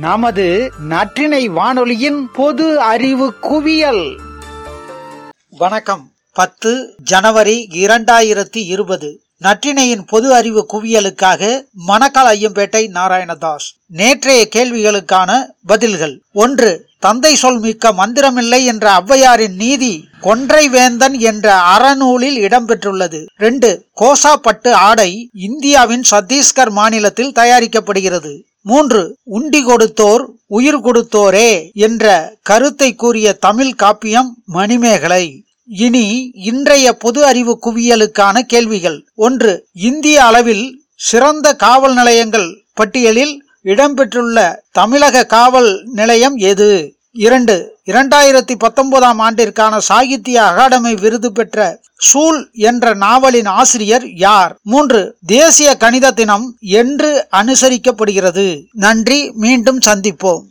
நமது நற்றினை வானொலியின் பொது அறிவு குவியல். வணக்கம். பத்து ஜனவரி இரண்டாயிரத்தி இருபது. நற்றினையின் பொது அறிவு குவியலுக்காக மணக்கால் ஐயம்பேட்டை நாராயணதாஸ். நேற்றைய கேள்விகளுக்கான பதில்கள். ஒன்று தந்தை சொல் மிக்க மந்திரமில்லை என்ற ஔவையாரின் நீதி கொன்றை வேந்தன் என்ற அறநூலில் இடம்பெற்றுள்ளது. ரெண்டு கோசா பட்டு ஆடை இந்தியாவின் சத்தீஸ்கர் மாநிலத்தில் தயாரிக்கப்படுகிறது. மூன்று உண்டி கொடுத்தோர் உயிர் கொடுத்தோரே என்ற கருத்தை கூறிய தமிழ் காப்பியம் மணிமேகலை. இனி இன்றைய பொது அறிவு குவியலுக்கான கேள்விகள். ஒன்று இந்திய அளவில் சிறந்த காவல் நிலையங்கள் பட்டியலில் இடம்பெற்றுள்ள தமிழக காவல் நிலையம் எது? இரண்டு இரண்டாயிரத்தி பத்தொன்பதாம் ஆண்டிற்கான சாகித்ய அகாடமி விருது பெற்ற சூல் என்ற நாவலின் ஆசிரியர் யார்? மூன்று தேசிய கணித தினம் என்று அனுசரிக்கப்படுகிறது. நன்றி மீண்டும் சந்திப்போம்.